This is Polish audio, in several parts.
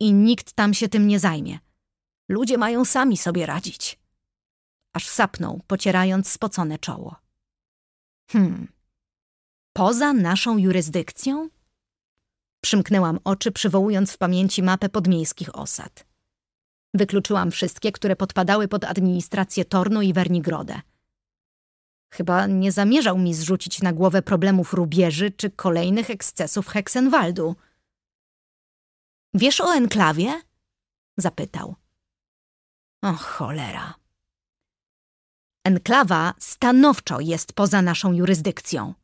i nikt tam się tym nie zajmie. Ludzie mają sami sobie radzić. Aż sapnął, pocierając spocone czoło. Hmm. Poza naszą jurysdykcją? Przymknęłam oczy, przywołując w pamięci mapę podmiejskich osad. Wykluczyłam wszystkie, które podpadały pod administrację Tornu i Wernigrodę. Chyba nie zamierzał mi zrzucić na głowę problemów rubieży czy kolejnych ekscesów Heksenwaldu. Wiesz o enklawie? Zapytał. O cholera. Enklawa stanowczo jest poza naszą jurysdykcją.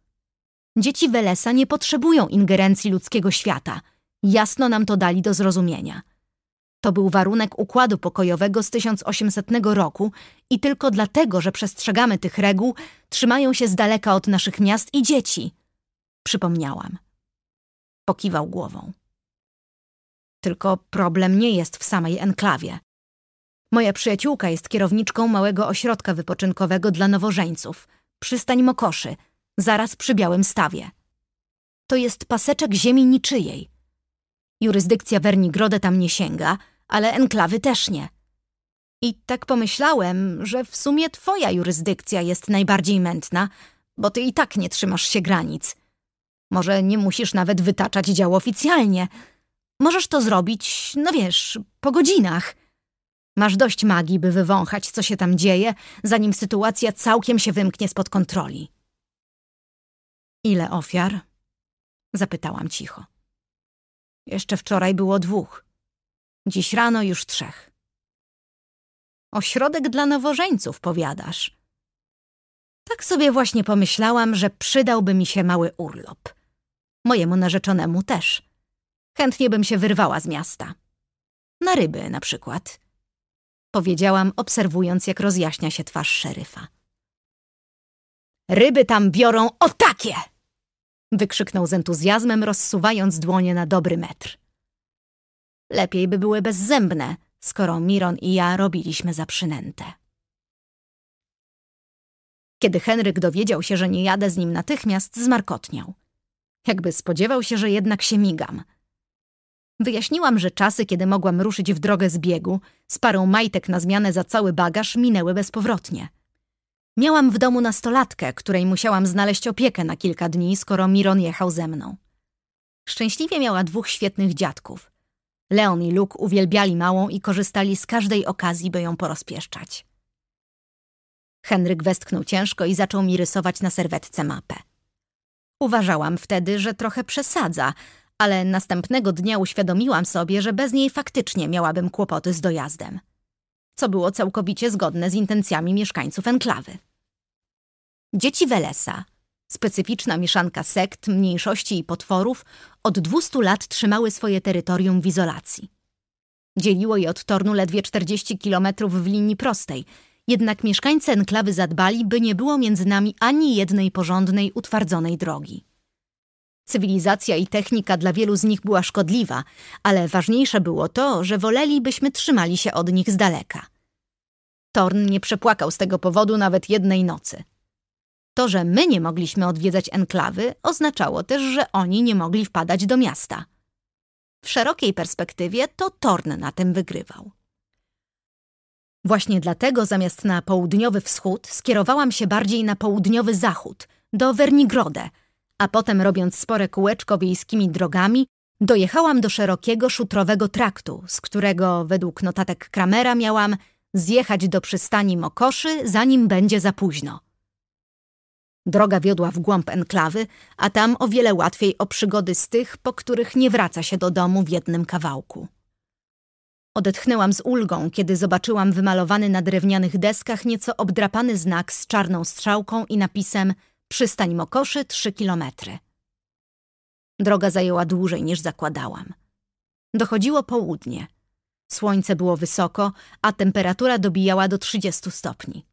Dzieci Welesa nie potrzebują ingerencji ludzkiego świata. Jasno nam to dali do zrozumienia. To był warunek układu pokojowego z 1800 roku i tylko dlatego, że przestrzegamy tych reguł, trzymają się z daleka od naszych miast i dzieci. Przypomniałam. Pokiwał głową. Tylko problem nie jest w samej enklawie. Moja przyjaciółka jest kierowniczką małego ośrodka wypoczynkowego dla nowożeńców, przystań Mokoszy, zaraz przy Białym Stawie. To jest paseczek ziemi niczyjej. Jurysdykcja Wernigrode tam nie sięga, ale enklawy też nie. I tak pomyślałem, że w sumie twoja jurysdykcja jest najbardziej mętna, bo ty i tak nie trzymasz się granic. Może nie musisz nawet wytaczać dział oficjalnie. Możesz to zrobić, no wiesz, po godzinach. Masz dość magii, by wywąchać, co się tam dzieje, zanim sytuacja całkiem się wymknie spod kontroli. Ile ofiar? Zapytałam cicho. Jeszcze wczoraj było dwóch. Dziś rano już trzech. Ośrodek dla nowożeńców, powiadasz. Tak sobie właśnie pomyślałam, że przydałby mi się mały urlop. Mojemu narzeczonemu też. Chętnie bym się wyrwała z miasta. Na ryby na przykład. Powiedziałam, obserwując, jak rozjaśnia się twarz szeryfa. Ryby tam biorą o takie! Wykrzyknął z entuzjazmem, rozsuwając dłonie na dobry metr. Lepiej by były bezzębne, skoro Miron i ja robiliśmy za przynętę. Kiedy Henryk dowiedział się, że nie jadę z nim natychmiast, zmarkotniał. Jakby spodziewał się, że jednak się migam. Wyjaśniłam, że czasy, kiedy mogłam ruszyć w drogę z biegu, z parą majtek na zmianę za cały bagaż, minęły bezpowrotnie. Miałam w domu nastolatkę, której musiałam znaleźć opiekę na kilka dni, skoro Miron jechał ze mną. Szczęśliwie miała dwóch świetnych dziadków. Leon i Luke uwielbiali małą i korzystali z każdej okazji, by ją porozpieszczać. Henryk westchnął ciężko i zaczął mi rysować na serwetce mapę. Uważałam wtedy, że trochę przesadza, ale następnego dnia uświadomiłam sobie, że bez niej faktycznie miałabym kłopoty z dojazdem. Co było całkowicie zgodne z intencjami mieszkańców enklawy. Dzieci Welesa, specyficzna mieszanka sekt, mniejszości i potworów, od 200 lat trzymały swoje terytorium w izolacji. Dzieliło je od Tornu ledwie 40 kilometrów w linii prostej, jednak mieszkańcy enklawy zadbali, by nie było między nami ani jednej porządnej, utwardzonej drogi. Cywilizacja i technika dla wielu z nich była szkodliwa, ale ważniejsze było to, że woleli, byśmy trzymali się od nich z daleka. Torn nie przepłakał z tego powodu nawet jednej nocy. To, że my nie mogliśmy odwiedzać enklawy, oznaczało też, że oni nie mogli wpadać do miasta. W szerokiej perspektywie to Torn na tym wygrywał. Właśnie dlatego zamiast na południowy wschód skierowałam się bardziej na południowy zachód, do Wernigrode, a potem robiąc spore kółeczko wiejskimi drogami, dojechałam do szerokiego szutrowego traktu, z którego według notatek Kramera miałam zjechać do przystani Mokoszy, zanim będzie za późno. Droga wiodła w głąb enklawy, a tam o wiele łatwiej o przygody z tych, po których nie wraca się do domu w jednym kawałku. Odetchnęłam z ulgą, kiedy zobaczyłam wymalowany na drewnianych deskach nieco obdrapany znak z czarną strzałką i napisem Przystań Mokoszy trzy kilometry. Droga zajęła dłużej niż zakładałam. Dochodziło południe. Słońce było wysoko, a temperatura dobijała do 30 stopni.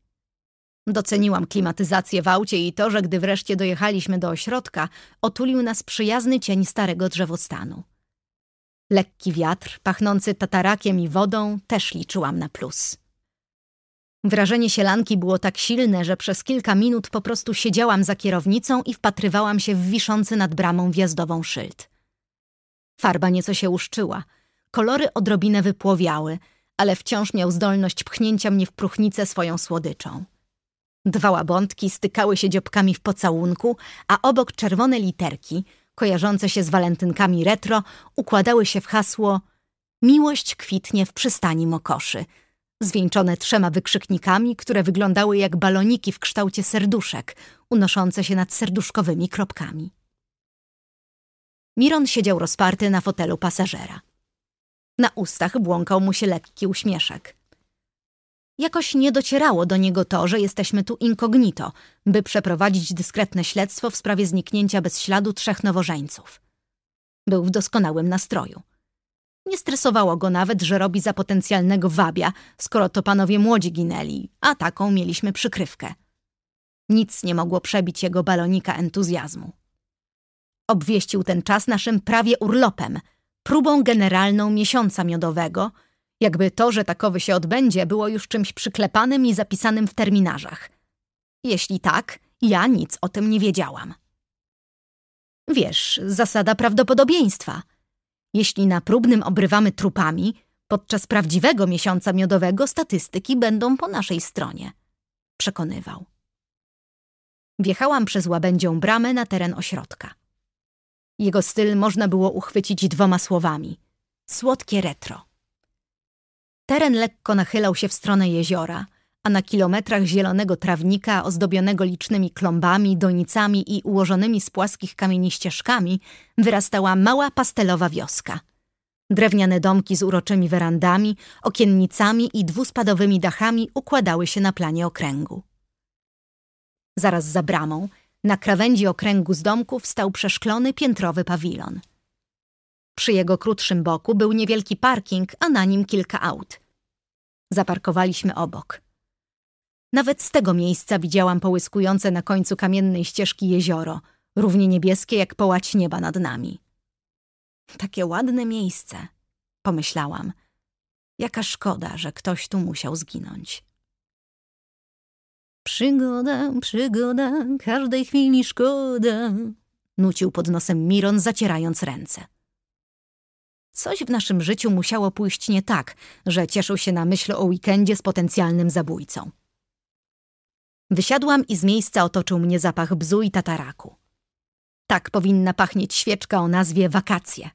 Doceniłam klimatyzację w aucie i to, że gdy wreszcie dojechaliśmy do ośrodka, otulił nas przyjazny cień starego drzewostanu. Lekki wiatr, pachnący tatarakiem i wodą, też liczyłam na plus. Wrażenie sielanki było tak silne, że przez kilka minut po prostu siedziałam za kierownicą i wpatrywałam się w wiszący nad bramą wjazdową szyld. Farba nieco się uszczyła. kolory odrobinę wypłowiały, ale wciąż miał zdolność pchnięcia mnie w próchnicę swoją słodyczą. Dwa łabątki stykały się dziobkami w pocałunku, a obok czerwone literki, kojarzące się z walentynkami retro, układały się w hasło Miłość kwitnie w przystani Mokoszy, zwieńczone trzema wykrzyknikami, które wyglądały jak baloniki w kształcie serduszek, unoszące się nad serduszkowymi kropkami. Miron siedział rozparty na fotelu pasażera. Na ustach błąkał mu się lekki uśmieszek. Jakoś nie docierało do niego to, że jesteśmy tu incognito, by przeprowadzić dyskretne śledztwo w sprawie zniknięcia bez śladu trzech nowożeńców. Był w doskonałym nastroju. Nie stresowało go nawet, że robi za potencjalnego wabia, skoro to panowie młodzi ginęli, a taką mieliśmy przykrywkę. Nic nie mogło przebić jego balonika entuzjazmu. Obwieścił ten czas naszym prawie urlopem, próbą generalną miesiąca miodowego, jakby to, że takowy się odbędzie, było już czymś przyklepanym i zapisanym w terminarzach. Jeśli tak, ja nic o tym nie wiedziałam. Wiesz, zasada prawdopodobieństwa. Jeśli na próbnym obrywamy trupami, podczas prawdziwego miesiąca miodowego statystyki będą po naszej stronie. Przekonywał. Wjechałam przez łabędzią bramę na teren ośrodka. Jego styl można było uchwycić dwoma słowami. Słodkie retro. Teren lekko nachylał się w stronę jeziora, a na kilometrach zielonego trawnika ozdobionego licznymi klombami, donicami i ułożonymi z płaskich kamieni ścieżkami wyrastała mała pastelowa wioska. Drewniane domki z uroczymi werandami, okiennicami i dwuspadowymi dachami układały się na planie okręgu. Zaraz za bramą, na krawędzi okręgu z domków stał przeszklony piętrowy pawilon. Przy jego krótszym boku był niewielki parking, a na nim kilka aut. Zaparkowaliśmy obok. Nawet z tego miejsca widziałam połyskujące na końcu kamiennej ścieżki jezioro, równie niebieskie jak połać nieba nad nami. Takie ładne miejsce, pomyślałam. Jaka szkoda, że ktoś tu musiał zginąć. Przygoda, przygoda, każdej chwili szkoda, nucił pod nosem Miron, zacierając ręce. Coś w naszym życiu musiało pójść nie tak, że cieszył się na myśl o weekendzie z potencjalnym zabójcą. Wysiadłam i z miejsca otoczył mnie zapach bzu i tataraku. Tak powinna pachnieć świeczka o nazwie wakacje.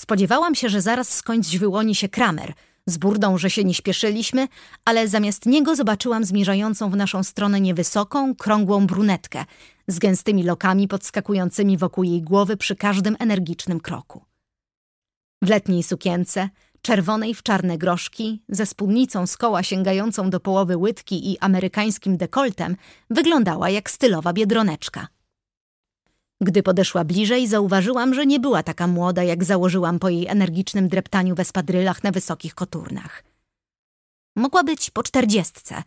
Spodziewałam się, że zaraz skądś wyłoni się Kramer, z burdą, że się nie śpieszyliśmy, ale zamiast niego zobaczyłam zmierzającą w naszą stronę niewysoką, krągłą brunetkę z gęstymi lokami podskakującymi wokół jej głowy przy każdym energicznym kroku. W letniej sukience, czerwonej w czarne groszki, ze spódnicą z koła sięgającą do połowy łydki i amerykańskim dekoltem, wyglądała jak stylowa biedroneczka. Gdy podeszła bliżej, zauważyłam, że nie była taka młoda, jak założyłam po jej energicznym dreptaniu w espadrylach na wysokich koturnach. Mogła być po czterdziestce,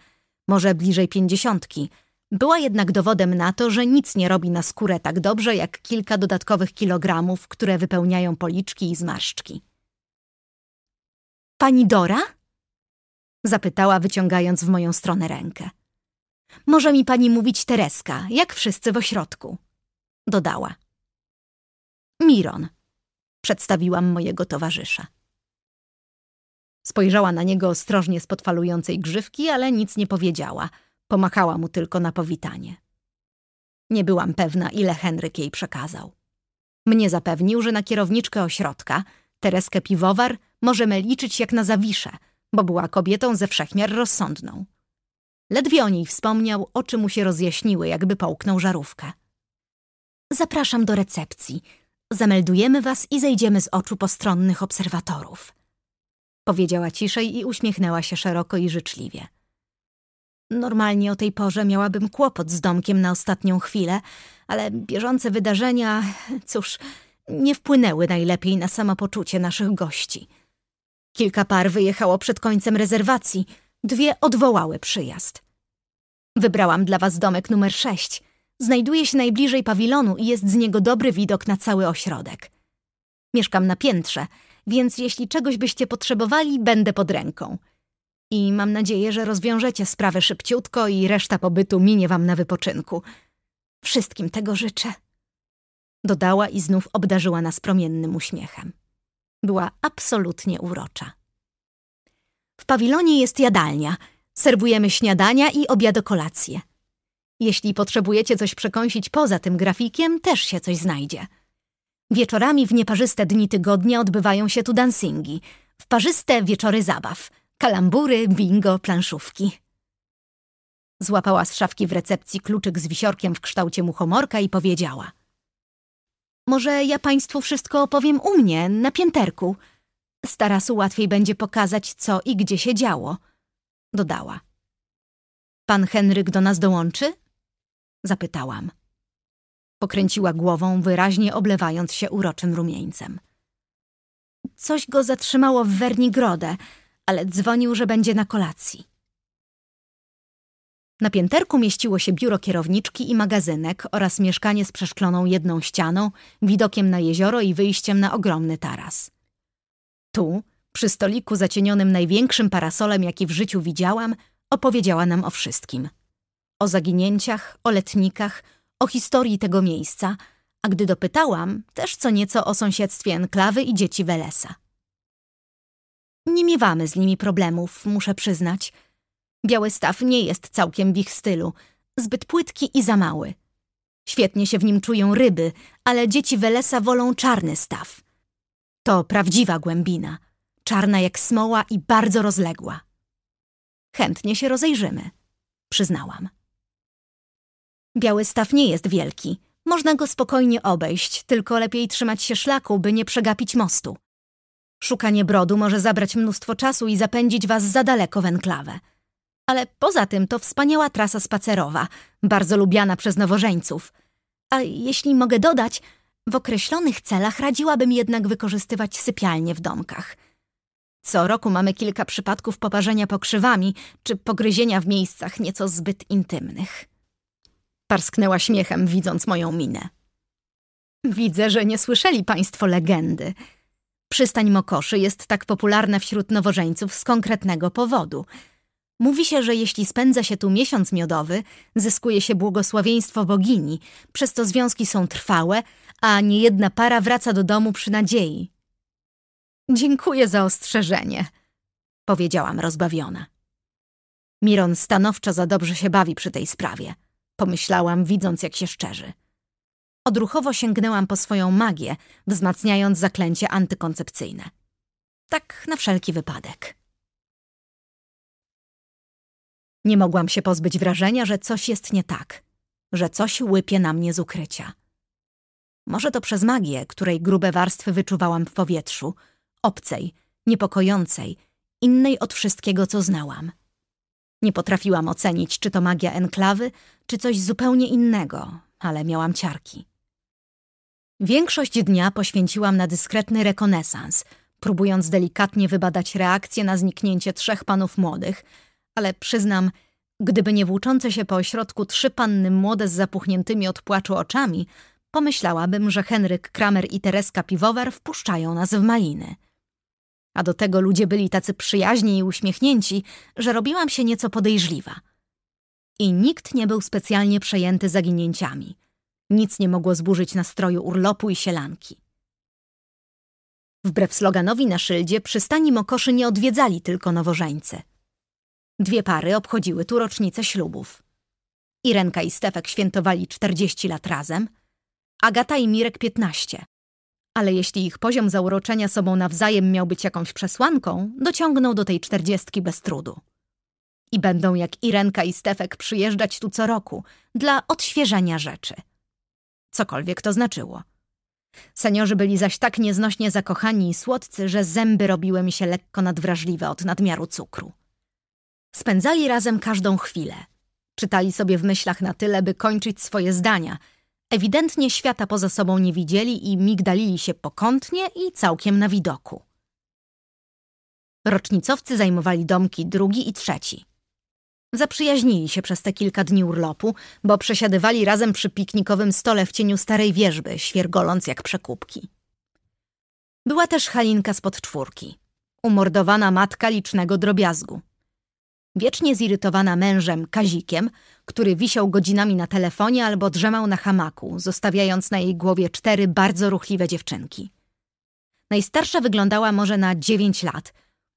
może bliżej pięćdziesiątki. Była jednak dowodem na to, że nic nie robi na skórę tak dobrze, jak kilka dodatkowych kilogramów, które wypełniają policzki i zmarszczki. Pani Dora? Zapytała, wyciągając w moją stronę rękę. Może mi pani mówić Tereska, jak wszyscy w ośrodku dodała. Miron, przedstawiłam mojego towarzysza. Spojrzała na niego ostrożnie z podfalującej grzywki, ale nic nie powiedziała. Pomachała mu tylko na powitanie. Nie byłam pewna, ile Henryk jej przekazał. Mnie zapewnił, że na kierowniczkę ośrodka, Tereskę Piwowar, możemy liczyć jak na zawiszę, bo była kobietą ze wszechmiar rozsądną. Ledwie o niej wspomniał, oczy mu się rozjaśniły, jakby połknął żarówkę. Zapraszam do recepcji. Zameldujemy was i zejdziemy z oczu postronnych obserwatorów. Powiedziała ciszej i uśmiechnęła się szeroko i życzliwie. Normalnie o tej porze miałabym kłopot z domkiem na ostatnią chwilę, ale bieżące wydarzenia, cóż, nie wpłynęły najlepiej na samopoczucie naszych gości. Kilka par wyjechało przed końcem rezerwacji, dwie odwołały przyjazd. Wybrałam dla was domek numer sześć – Znajduje się najbliżej pawilonu i jest z niego dobry widok na cały ośrodek. Mieszkam na piętrze, więc jeśli czegoś byście potrzebowali, będę pod ręką. I mam nadzieję, że rozwiążecie sprawę szybciutko i reszta pobytu minie wam na wypoczynku. Wszystkim tego życzę. Dodała i znów obdarzyła nas promiennym uśmiechem. Była absolutnie urocza. W pawilonie jest jadalnia. Serwujemy śniadania i obiadokolacje. Jeśli potrzebujecie coś przekąsić poza tym grafikiem, też się coś znajdzie. Wieczorami w nieparzyste dni tygodnia odbywają się tu dancingi, w parzyste wieczory zabaw, kalambury, bingo, planszówki. Złapała z szafki w recepcji kluczyk z wisiorkiem w kształcie muchomorka i powiedziała. Może ja państwu wszystko opowiem u mnie, na pięterku. Starasu łatwiej będzie pokazać, co i gdzie się działo. Dodała. Pan Henryk do nas dołączy? Zapytałam. Pokręciła głową, wyraźnie oblewając się uroczym rumieńcem. Coś go zatrzymało w Wernigrodę, ale dzwonił, że będzie na kolacji. Na pięterku mieściło się biuro kierowniczki i magazynek oraz mieszkanie z przeszkloną jedną ścianą, widokiem na jezioro i wyjściem na ogromny taras. Tu, przy stoliku zacienionym największym parasolem, jaki w życiu widziałam, opowiedziała nam o wszystkim. O zaginięciach, o letnikach, o historii tego miejsca, a gdy dopytałam, też co nieco o sąsiedztwie enklawy i dzieci Welesa. Nie miewamy z nimi problemów, muszę przyznać. Biały staw nie jest całkiem w ich stylu, zbyt płytki i za mały. Świetnie się w nim czują ryby, ale dzieci Welesa wolą czarny staw. To prawdziwa głębina, czarna jak smoła i bardzo rozległa. Chętnie się rozejrzymy, przyznałam. Biały staw nie jest wielki. Można go spokojnie obejść, tylko lepiej trzymać się szlaku, by nie przegapić mostu. Szukanie brodu może zabrać mnóstwo czasu i zapędzić was za daleko w enklawę. Ale poza tym to wspaniała trasa spacerowa, bardzo lubiana przez nowożeńców. A jeśli mogę dodać, w określonych celach radziłabym jednak wykorzystywać sypialnie w domkach. Co roku mamy kilka przypadków poparzenia pokrzywami czy pogryzienia w miejscach nieco zbyt intymnych. Parsknęła śmiechem, widząc moją minę. Widzę, że nie słyszeli państwo legendy. Przystań Mokoszy jest tak popularna wśród nowożeńców z konkretnego powodu. Mówi się, że jeśli spędza się tu miesiąc miodowy, zyskuje się błogosławieństwo bogini, przez to związki są trwałe, a niejedna para wraca do domu przy nadziei. Dziękuję za ostrzeżenie, powiedziałam rozbawiona. Miron stanowczo za dobrze się bawi przy tej sprawie pomyślałam, widząc jak się szczerzy. Odruchowo sięgnęłam po swoją magię, wzmacniając zaklęcie antykoncepcyjne. Tak na wszelki wypadek. Nie mogłam się pozbyć wrażenia, że coś jest nie tak, że coś łypie na mnie z ukrycia. Może to przez magię, której grube warstwy wyczuwałam w powietrzu, obcej, niepokojącej, innej od wszystkiego, co znałam. Nie potrafiłam ocenić, czy to magia enklawy, czy coś zupełnie innego, ale miałam ciarki. Większość dnia poświęciłam na dyskretny rekonesans, próbując delikatnie wybadać reakcję na zniknięcie trzech panów młodych, ale przyznam, gdyby nie włóczące się po ośrodku trzy panny młode z zapuchniętymi od płaczu oczami, pomyślałabym, że Henryk Kramer i Tereska Piwowar wpuszczają nas w maliny. A do tego ludzie byli tacy przyjaźni i uśmiechnięci, że robiłam się nieco podejrzliwa. I nikt nie był specjalnie przejęty zaginięciami. Nic nie mogło zburzyć nastroju urlopu i sielanki. Wbrew sloganowi na szyldzie przystani Mokoszy nie odwiedzali tylko nowożeńcy. Dwie pary obchodziły tu rocznicę ślubów. Irenka i Stefek świętowali 40 lat razem, Agata i Mirek 15, ale jeśli ich poziom zauroczenia sobą nawzajem miał być jakąś przesłanką, dociągną do tej czterdziestki bez trudu. I będą jak Irenka i Stefek przyjeżdżać tu co roku dla odświeżenia rzeczy. Cokolwiek to znaczyło. Seniorzy byli zaś tak nieznośnie zakochani i słodcy, że zęby robiły mi się lekko nadwrażliwe od nadmiaru cukru. Spędzali razem każdą chwilę. Czytali sobie w myślach na tyle, by kończyć swoje zdania – Ewidentnie świata poza sobą nie widzieli i migdalili się pokątnie i całkiem na widoku. Rocznicowcy zajmowali domki drugi i trzeci. Zaprzyjaźnili się przez te kilka dni urlopu, bo przesiadywali razem przy piknikowym stole w cieniu starej wierzby, świergoląc jak przekupki. Była też Halinka spod czwórki, umordowana matka licznego drobiazgu. Wiecznie zirytowana mężem Kazikiem, który wisiał godzinami na telefonie albo drzemał na hamaku, zostawiając na jej głowie cztery bardzo ruchliwe dziewczynki. Najstarsza wyglądała może na dziewięć lat,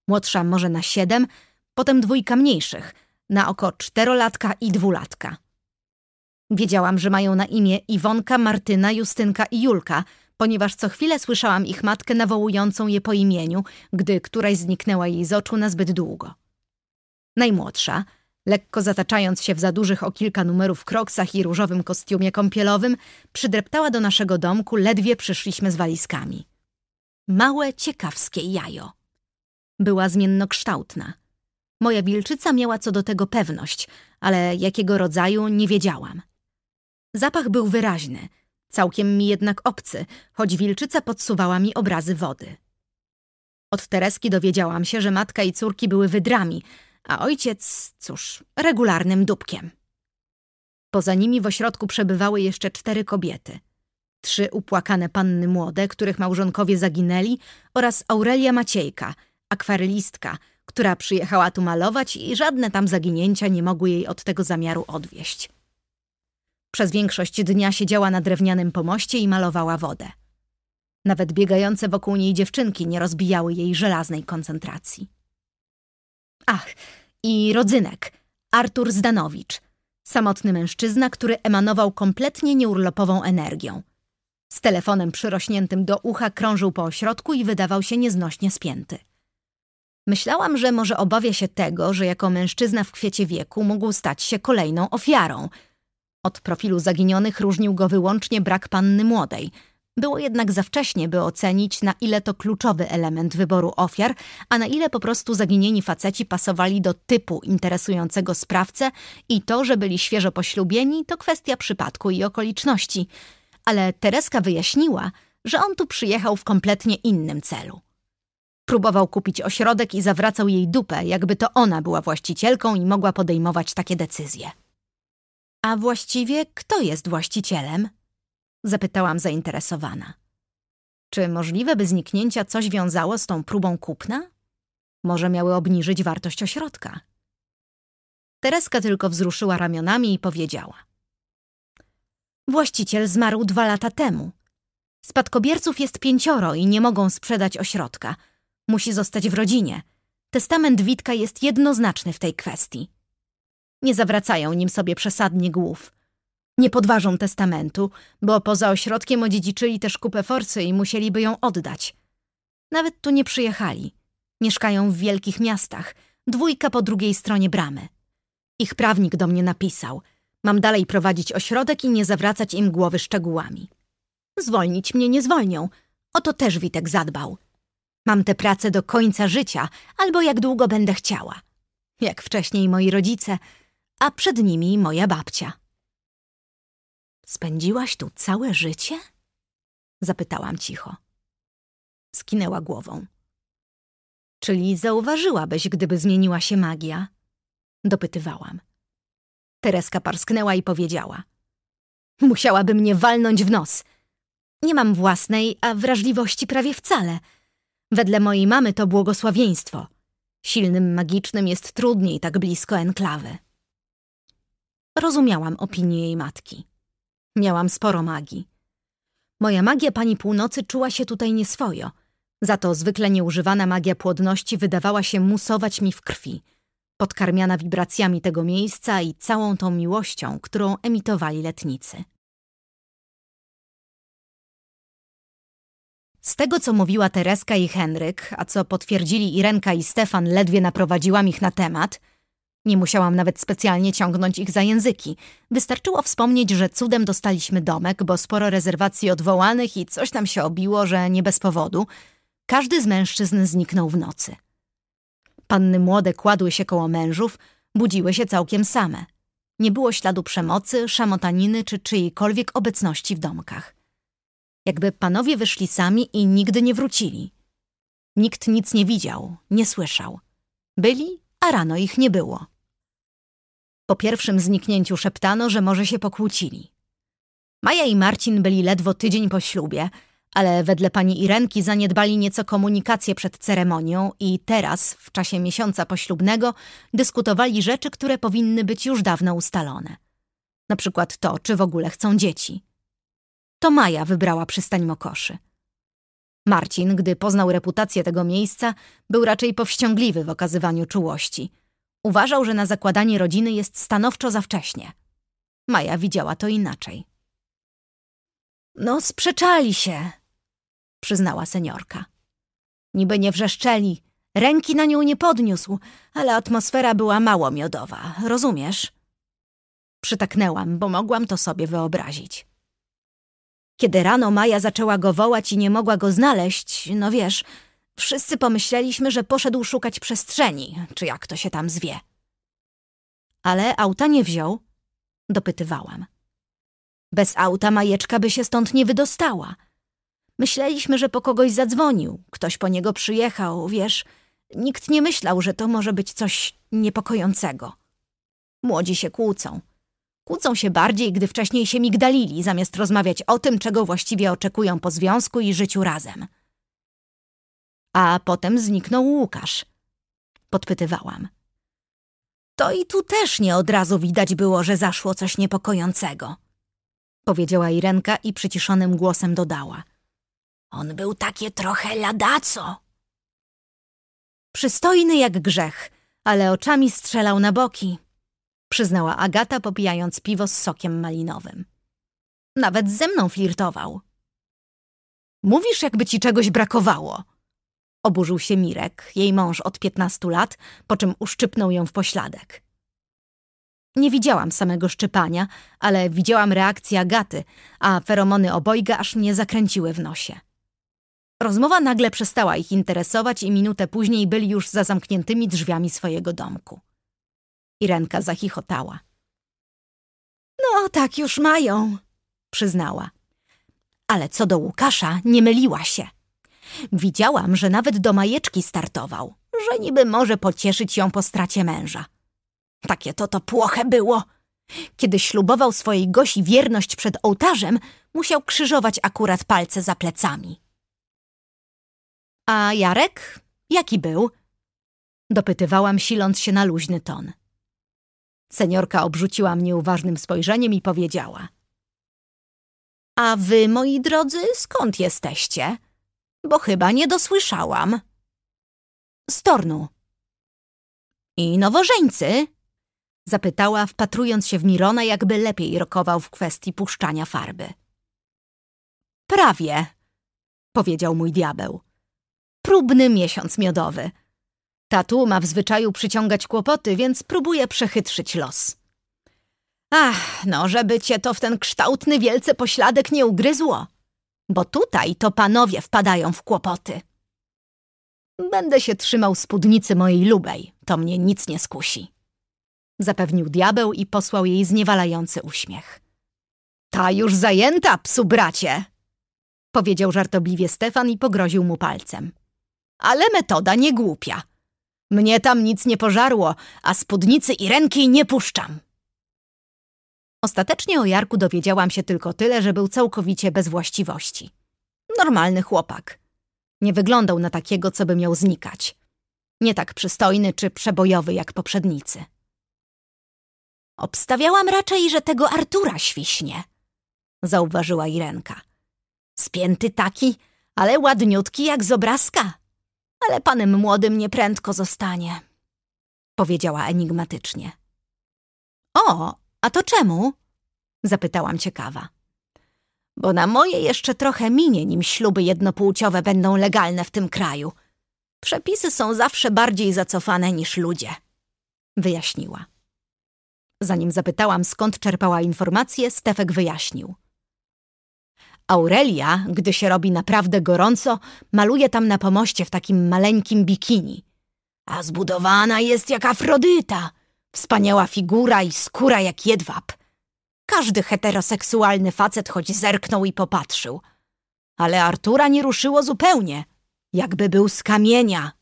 młodsza może na siedem, potem dwójka mniejszych, na oko czterolatka i dwulatka. Wiedziałam, że mają na imię Iwonka, Martyna, Justynka i Julka, ponieważ co chwilę słyszałam ich matkę nawołującą je po imieniu, gdy któraś zniknęła jej z oczu na zbyt długo. Najmłodsza, lekko zataczając się w za dużych o kilka numerów kroksach i różowym kostiumie kąpielowym, przydreptała do naszego domku, ledwie przyszliśmy z walizkami. Małe, ciekawskie jajo. Była zmiennokształtna. Moja wilczyca miała co do tego pewność, ale jakiego rodzaju nie wiedziałam. Zapach był wyraźny, całkiem mi jednak obcy, choć wilczyca podsuwała mi obrazy wody. Od Tereski dowiedziałam się, że matka i córki były wydrami, a ojciec, cóż, regularnym dupkiem. Poza nimi w ośrodku przebywały jeszcze cztery kobiety. Trzy upłakane panny młode, których małżonkowie zaginęli oraz Aurelia Maciejka, akwarelistka, która przyjechała tu malować i żadne tam zaginięcia nie mogły jej od tego zamiaru odwieść. Przez większość dnia siedziała na drewnianym pomoście i malowała wodę. Nawet biegające wokół niej dziewczynki nie rozbijały jej żelaznej koncentracji. Ach, i rodzynek, Artur Zdanowicz, samotny mężczyzna, który emanował kompletnie nieurlopową energią. Z telefonem przyrośniętym do ucha krążył po ośrodku i wydawał się nieznośnie spięty. Myślałam, że może obawia się tego, że jako mężczyzna w kwiecie wieku mógł stać się kolejną ofiarą. Od profilu zaginionych różnił go wyłącznie brak panny młodej – było jednak za wcześnie, by ocenić, na ile to kluczowy element wyboru ofiar, a na ile po prostu zaginieni faceci pasowali do typu interesującego sprawcę i to, że byli świeżo poślubieni, to kwestia przypadku i okoliczności. Ale Tereska wyjaśniła, że on tu przyjechał w kompletnie innym celu. Próbował kupić ośrodek i zawracał jej dupę, jakby to ona była właścicielką i mogła podejmować takie decyzje. A właściwie kto jest właścicielem? Zapytałam zainteresowana. Czy możliwe, by zniknięcia coś wiązało z tą próbą kupna? Może miały obniżyć wartość ośrodka? Tereska tylko wzruszyła ramionami i powiedziała. Właściciel zmarł dwa lata temu. Spadkobierców jest pięcioro i nie mogą sprzedać ośrodka. Musi zostać w rodzinie. Testament Witka jest jednoznaczny w tej kwestii. Nie zawracają nim sobie przesadnie głów. Nie podważą testamentu, bo poza ośrodkiem odziedziczyli też kupę forcy i musieliby ją oddać. Nawet tu nie przyjechali. Mieszkają w wielkich miastach, dwójka po drugiej stronie bramy. Ich prawnik do mnie napisał. Mam dalej prowadzić ośrodek i nie zawracać im głowy szczegółami. Zwolnić mnie nie zwolnią. O to też Witek zadbał. Mam tę pracę do końca życia, albo jak długo będę chciała. Jak wcześniej moi rodzice, a przed nimi moja babcia. Spędziłaś tu całe życie? Zapytałam cicho. Skinęła głową. Czyli zauważyłabyś, gdyby zmieniła się magia? Dopytywałam. Tereska parsknęła i powiedziała. Musiałaby mnie walnąć w nos. Nie mam własnej, a wrażliwości prawie wcale. Wedle mojej mamy to błogosławieństwo. Silnym magicznym jest trudniej tak blisko enklawy. Rozumiałam opinię jej matki. Miałam sporo magii. Moja magia pani północy czuła się tutaj nieswojo. Za to zwykle nieużywana magia płodności wydawała się musować mi w krwi, podkarmiana wibracjami tego miejsca i całą tą miłością, którą emitowali letnicy. Z tego, co mówiła Tereska i Henryk, a co potwierdzili Irenka i Stefan, ledwie naprowadziłam ich na temat – nie musiałam nawet specjalnie ciągnąć ich za języki. Wystarczyło wspomnieć, że cudem dostaliśmy domek, bo sporo rezerwacji odwołanych i coś tam się obiło, że nie bez powodu. Każdy z mężczyzn zniknął w nocy. Panny młode kładły się koło mężów, budziły się całkiem same. Nie było śladu przemocy, szamotaniny czy czyjejkolwiek obecności w domkach. Jakby panowie wyszli sami i nigdy nie wrócili. Nikt nic nie widział, nie słyszał. Byli, a rano ich nie było. Po pierwszym zniknięciu szeptano, że może się pokłócili. Maja i Marcin byli ledwo tydzień po ślubie, ale wedle pani Irenki zaniedbali nieco komunikację przed ceremonią i teraz, w czasie miesiąca poślubnego, dyskutowali rzeczy, które powinny być już dawno ustalone. Na przykład to, czy w ogóle chcą dzieci. To Maja wybrała przystań Mokoszy. Marcin, gdy poznał reputację tego miejsca, był raczej powściągliwy w okazywaniu czułości. Uważał, że na zakładanie rodziny jest stanowczo za wcześnie. Maja widziała to inaczej. No, sprzeczali się, przyznała seniorka. Niby nie wrzeszczeli, ręki na nią nie podniósł, ale atmosfera była mało miodowa, rozumiesz? Przytaknęłam, bo mogłam to sobie wyobrazić. Kiedy rano Maja zaczęła go wołać i nie mogła go znaleźć, no wiesz, wszyscy pomyśleliśmy, że poszedł szukać przestrzeni, czy jak to się tam zwie. Ale auta nie wziął, dopytywałam. Bez auta Majeczka by się stąd nie wydostała. Myśleliśmy, że po kogoś zadzwonił, ktoś po niego przyjechał, wiesz, nikt nie myślał, że to może być coś niepokojącego. Młodzi się kłócą. Kłócą się bardziej, gdy wcześniej się migdalili, zamiast rozmawiać o tym, czego właściwie oczekują po związku i życiu razem. A potem zniknął Łukasz. Podpytywałam. To i tu też nie od razu widać było, że zaszło coś niepokojącego. Powiedziała Irenka i przyciszonym głosem dodała. On był takie trochę ladaco. Przystojny jak grzech, ale oczami strzelał na boki, przyznała Agata, popijając piwo z sokiem malinowym. Nawet ze mną flirtował. Mówisz, jakby ci czegoś brakowało. Oburzył się Mirek, jej mąż od piętnastu lat, po czym uszczypnął ją w pośladek. Nie widziałam samego szczypania, ale widziałam reakcję Agaty, a feromony obojga aż mnie zakręciły w nosie. Rozmowa nagle przestała ich interesować i minutę później byli już za zamkniętymi drzwiami swojego domku. Irenka zachichotała. No, tak już mają, przyznała. Ale co do Łukasza, nie myliła się. Widziałam, że nawet do majeczki startował, że niby może pocieszyć ją po stracie męża. Takie to to płoche było. Kiedy ślubował swojej Gosi wierność przed ołtarzem, musiał krzyżować akurat palce za plecami. A Jarek? Jaki był? Dopytywałam, siląc się na luźny ton. Seniorka obrzuciła mnie uważnym spojrzeniem i powiedziała. A wy, moi drodzy, skąd jesteście? Bo chyba nie dosłyszałam. Z Tornu. I nowożeńcy? Zapytała, wpatrując się w Mirona, jakby lepiej rokował w kwestii puszczania farby. Prawie, powiedział mój diabeł. Próbny miesiąc miodowy. Tatu ma w zwyczaju przyciągać kłopoty, więc próbuje przechytrzyć los. Ach, no, żeby cię to w ten kształtny wielce pośladek nie ugryzło. Bo tutaj to panowie wpadają w kłopoty. Będę się trzymał spódnicy mojej lubej, to mnie nic nie skusi. Zapewnił diabeł i posłał jej zniewalający uśmiech. Ta już zajęta, psu bracie! Powiedział żartobliwie Stefan i pogroził mu palcem. Ale metoda nie głupia. Mnie tam nic nie pożarło, a spódnicy i ręki nie puszczam. Ostatecznie o Jarku dowiedziałam się tylko tyle, że był całkowicie bez właściwości. Normalny chłopak. Nie wyglądał na takiego, co by miał znikać. Nie tak przystojny czy przebojowy jak poprzednicy. Obstawiałam raczej, że tego Artura świśnie, zauważyła Irenka. Spięty taki, ale ładniutki jak z obrazka. Ale panem młodym nieprędko zostanie, powiedziała enigmatycznie. O, a to czemu? zapytałam ciekawa. Bo na moje jeszcze trochę minie, nim śluby jednopłciowe będą legalne w tym kraju. Przepisy są zawsze bardziej zacofane niż ludzie, wyjaśniła. Zanim zapytałam, skąd czerpała informacje, Stefek wyjaśnił. Aurelia, gdy się robi naprawdę gorąco, maluje tam na pomoście w takim maleńkim bikini. A zbudowana jest jak Afrodyta. Wspaniała figura i skóra jak jedwab. Każdy heteroseksualny facet choć zerknął i popatrzył. Ale Artura nie ruszyło zupełnie, jakby był z kamienia.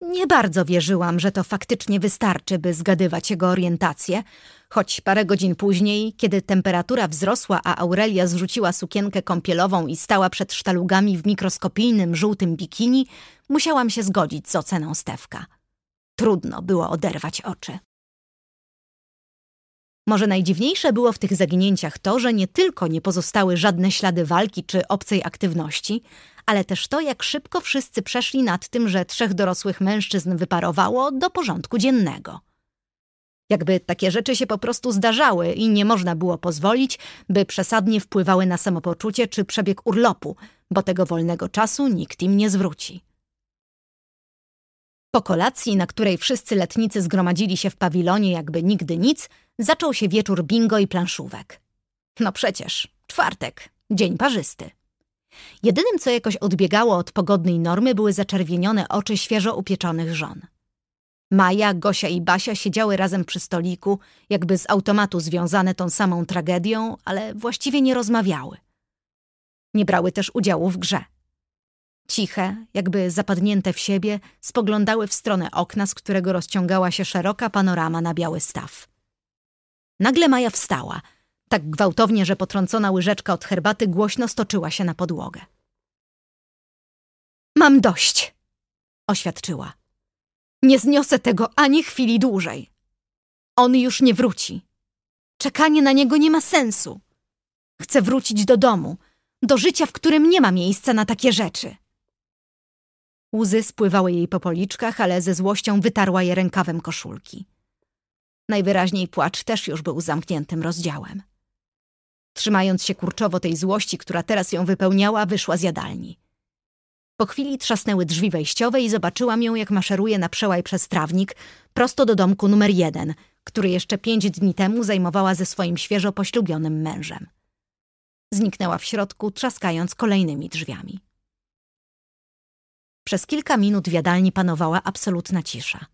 Nie bardzo wierzyłam, że to faktycznie wystarczy, by zgadywać jego orientację, choć parę godzin później, kiedy temperatura wzrosła, a Aurelia zrzuciła sukienkę kąpielową i stała przed sztalugami w mikroskopijnym, żółtym bikini, musiałam się zgodzić z oceną Stewka. Trudno było oderwać oczy. Może najdziwniejsze było w tych zaginięciach to, że nie tylko nie pozostały żadne ślady walki czy obcej aktywności, ale też to, jak szybko wszyscy przeszli nad tym, że trzech dorosłych mężczyzn wyparowało do porządku dziennego. Jakby takie rzeczy się po prostu zdarzały i nie można było pozwolić, by przesadnie wpływały na samopoczucie czy przebieg urlopu, bo tego wolnego czasu nikt im nie zwróci. Po kolacji, na której wszyscy letnicy zgromadzili się w pawilonie jakby nigdy nic, zaczął się wieczór bingo i planszówek. No przecież, czwartek, dzień parzysty. Jedynym, co jakoś odbiegało od pogodnej normy, były zaczerwienione oczy świeżo upieczonych żon. Maja, Gosia i Basia siedziały razem przy stoliku, jakby z automatu związane tą samą tragedią, ale właściwie nie rozmawiały. Nie brały też udziału w grze. Ciche, jakby zapadnięte w siebie, spoglądały w stronę okna, z którego rozciągała się szeroka panorama na biały staw. Nagle Maja wstała, tak gwałtownie, że potrącona łyżeczka od herbaty głośno stoczyła się na podłogę. Mam dość, oświadczyła. Nie zniosę tego ani chwili dłużej. On już nie wróci. Czekanie na niego nie ma sensu. Chcę wrócić do domu, do życia, w którym nie ma miejsca na takie rzeczy. Łzy spływały jej po policzkach, ale ze złością wytarła je rękawem koszulki. Najwyraźniej płacz też już był zamkniętym rozdziałem. Trzymając się kurczowo tej złości, która teraz ją wypełniała, wyszła z jadalni. Po chwili trzasnęły drzwi wejściowe i zobaczyłam ją, jak maszeruje na przełaj przez trawnik, prosto do domku numer jeden, który jeszcze pięć dni temu zajmowała ze swoim świeżo poślubionym mężem. Zniknęła w środku, trzaskając kolejnymi drzwiami. Przez kilka minut w jadalni panowała absolutna cisza.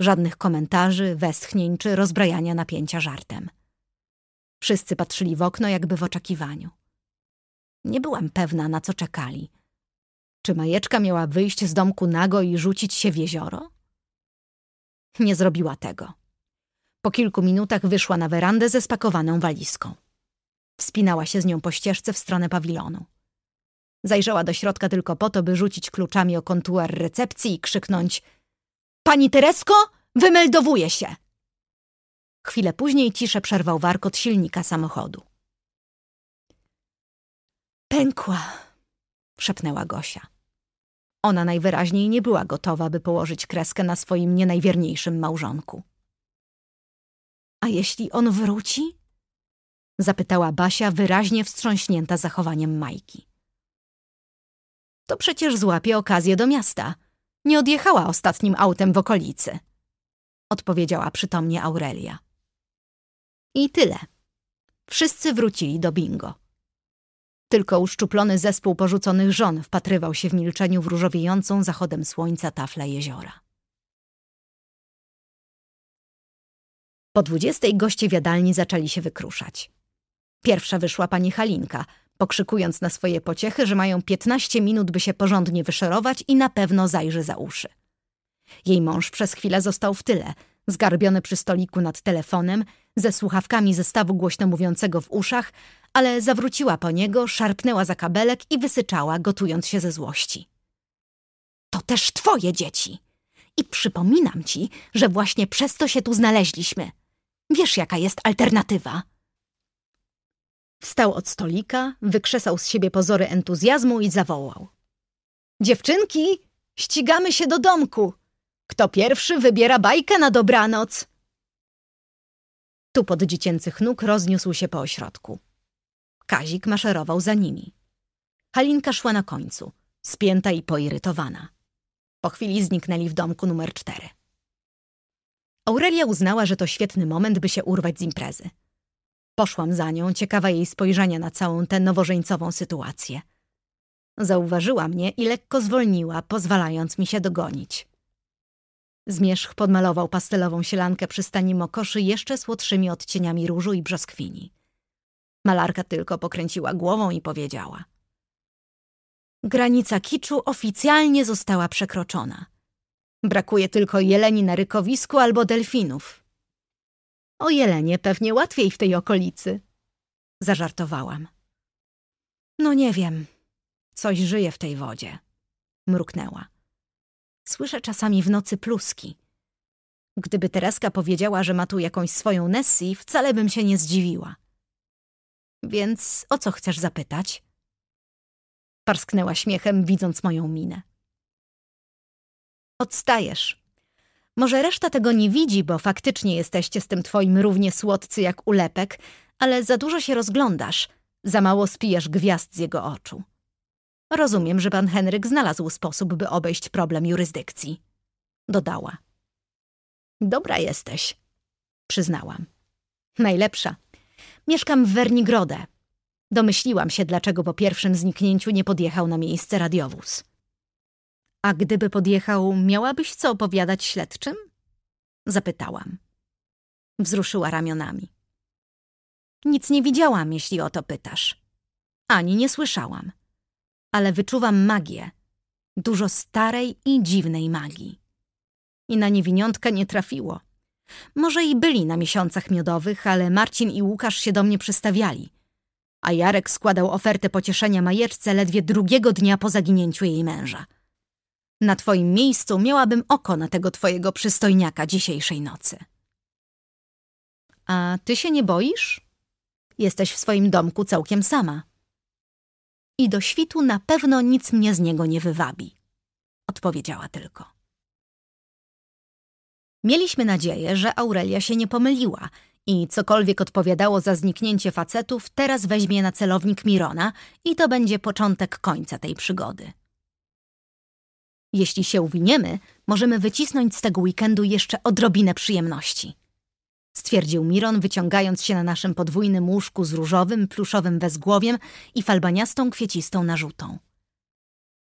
Żadnych komentarzy, westchnień czy rozbrajania napięcia żartem. Wszyscy patrzyli w okno, jakby w oczekiwaniu. Nie byłam pewna, na co czekali. Czy Majeczka miała wyjść z domku nago i rzucić się w jezioro? Nie zrobiła tego. Po kilku minutach wyszła na werandę ze spakowaną walizką. Wspinała się z nią po ścieżce w stronę pawilonu. Zajrzała do środka tylko po to, by rzucić kluczami o kontuar recepcji i krzyknąć Pani Teresko, wymeldowuje się! Chwilę później ciszę przerwał warkot silnika samochodu. Pękła, szepnęła Gosia. Ona najwyraźniej nie była gotowa, by położyć kreskę na swoim nie najwierniejszym małżonku. A jeśli on wróci? Zapytała Basia, wyraźnie wstrząśnięta zachowaniem Majki. To przecież złapie okazję do miasta. Nie odjechała ostatnim autem w okolicy. Odpowiedziała przytomnie Aurelia. I tyle. Wszyscy wrócili do bingo. Tylko uszczuplony zespół porzuconych żon wpatrywał się w milczeniu w różowiejącą zachodem słońca taflę jeziora. Po dwudziestej goście w jadalni zaczęli się wykruszać. Pierwsza wyszła pani Halinka, pokrzykując na swoje pociechy, że mają piętnaście minut, by się porządnie wyszorować i na pewno zajrzy za uszy. Jej mąż przez chwilę został w tyle, zgarbiony przy stoliku nad telefonem, ze słuchawkami zestawu głośno mówiącego w uszach, ale zawróciła po niego, szarpnęła za kabelek i wysyczała, gotując się ze złości. To też twoje dzieci. I przypominam ci, że właśnie przez to się tu znaleźliśmy. Wiesz, jaka jest alternatywa. Wstał od stolika, wykrzesał z siebie pozory entuzjazmu i zawołał. Dziewczynki, ścigamy się do domku. Kto pierwszy wybiera bajkę na dobranoc? Tu pod dziecięcych nóg rozniósł się po ośrodku. Kazik maszerował za nimi. Halinka szła na końcu, spięta i poirytowana. Po chwili zniknęli w domku numer cztery. Aurelia uznała, że to świetny moment, by się urwać z imprezy. Poszłam za nią, ciekawa jej spojrzenia na całą tę nowożeńcową sytuację. Zauważyła mnie i lekko zwolniła, pozwalając mi się dogonić. Zmierzch podmalował pastelową sielankę przystani mokoszy jeszcze słodszymi odcieniami różu i brzoskwini. Malarka tylko pokręciła głową i powiedziała. Granica kiczu oficjalnie została przekroczona. Brakuje tylko jeleni na rykowisku albo delfinów. O jelenie pewnie łatwiej w tej okolicy. Zażartowałam. No nie wiem. Coś żyje w tej wodzie. Mruknęła. Słyszę czasami w nocy pluski. Gdyby Tereska powiedziała, że ma tu jakąś swoją Nessie, wcale bym się nie zdziwiła. Więc o co chcesz zapytać? Parsknęła śmiechem, widząc moją minę. Odstajesz. Może reszta tego nie widzi, bo faktycznie jesteście z tym twoim równie słodcy jak ulepek, ale za dużo się rozglądasz, za mało spijasz gwiazd z jego oczu. Rozumiem, że pan Henryk znalazł sposób, by obejść problem jurysdykcji. Dodała. Dobra jesteś, przyznałam. Najlepsza. Mieszkam w Wernigrodę. Domyśliłam się, dlaczego po pierwszym zniknięciu nie podjechał na miejsce radiowóz. A gdyby podjechał, miałabyś co opowiadać śledczym? Zapytałam. Wzruszyła ramionami. Nic nie widziałam, jeśli o to pytasz. Ani nie słyszałam. Ale wyczuwam magię. Dużo starej i dziwnej magii. I na niewiniątkę nie trafiło. Może i byli na miesiącach miodowych, ale Marcin i Łukasz się do mnie przystawiali. A Jarek składał ofertę pocieszenia majeczce ledwie drugiego dnia po zaginięciu jej męża. Na twoim miejscu miałabym oko na tego twojego przystojniaka dzisiejszej nocy. A ty się nie boisz? Jesteś w swoim domku całkiem sama. I do świtu na pewno nic mnie z niego nie wywabi. Odpowiedziała tylko. Mieliśmy nadzieję, że Aurelia się nie pomyliła i cokolwiek odpowiadało za zniknięcie facetów, teraz weźmie na celownik Mirona i to będzie początek końca tej przygody. Jeśli się uwiniemy, możemy wycisnąć z tego weekendu jeszcze odrobinę przyjemności. Stwierdził Miron, wyciągając się na naszym podwójnym łóżku z różowym, pluszowym wezgłowiem i falbaniastą kwiecistą narzutą.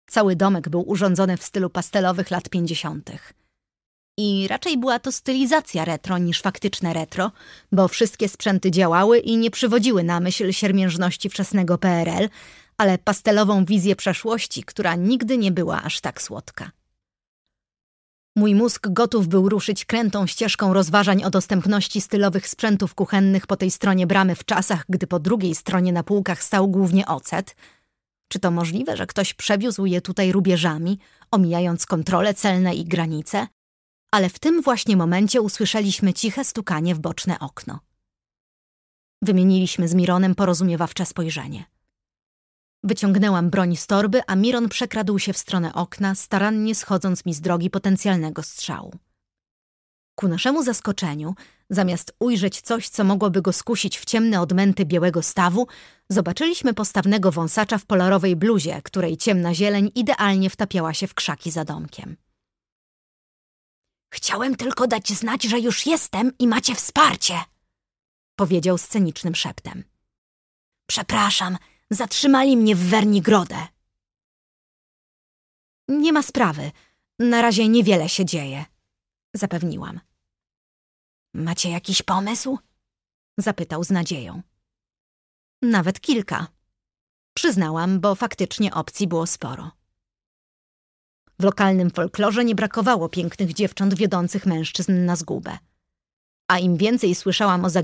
Cały domek był urządzony w stylu pastelowych lat pięćdziesiątych. I raczej była to stylizacja retro niż faktyczne retro, bo wszystkie sprzęty działały i nie przywodziły na myśl siermiężności wczesnego PRL, ale pastelową wizję przeszłości, która nigdy nie była aż tak słodka. Mój mózg gotów był ruszyć krętą ścieżką rozważań o dostępności stylowych sprzętów kuchennych po tej stronie bramy w czasach, gdy po drugiej stronie na półkach stał głównie ocet. Czy to możliwe, że ktoś przewiózł je tutaj rubieżami, omijając kontrole celne i granice? Ale w tym właśnie momencie usłyszeliśmy ciche stukanie w boczne okno. Wymieniliśmy z Mironem porozumiewawcze spojrzenie. Wyciągnęłam broń z torby, a Miron przekradł się w stronę okna, starannie schodząc mi z drogi potencjalnego strzału. Ku naszemu zaskoczeniu, zamiast ujrzeć coś, co mogłoby go skusić w ciemne odmęty białego stawu, zobaczyliśmy postawnego wąsacza w polarowej bluzie, której ciemna zieleń idealnie wtapiała się w krzaki za domkiem. Chciałem tylko dać znać, że już jestem i macie wsparcie, powiedział scenicznym szeptem. Przepraszam, Zatrzymali mnie w Wernigrodę. Nie ma sprawy. Na razie niewiele się dzieje, zapewniłam. Macie jakiś pomysł? Zapytał z nadzieją. Nawet kilka. Przyznałam, bo faktycznie opcji było sporo. W lokalnym folklorze nie brakowało pięknych dziewcząt wiodących mężczyzn na zgubę. A im więcej słyszałam o zaginięciu,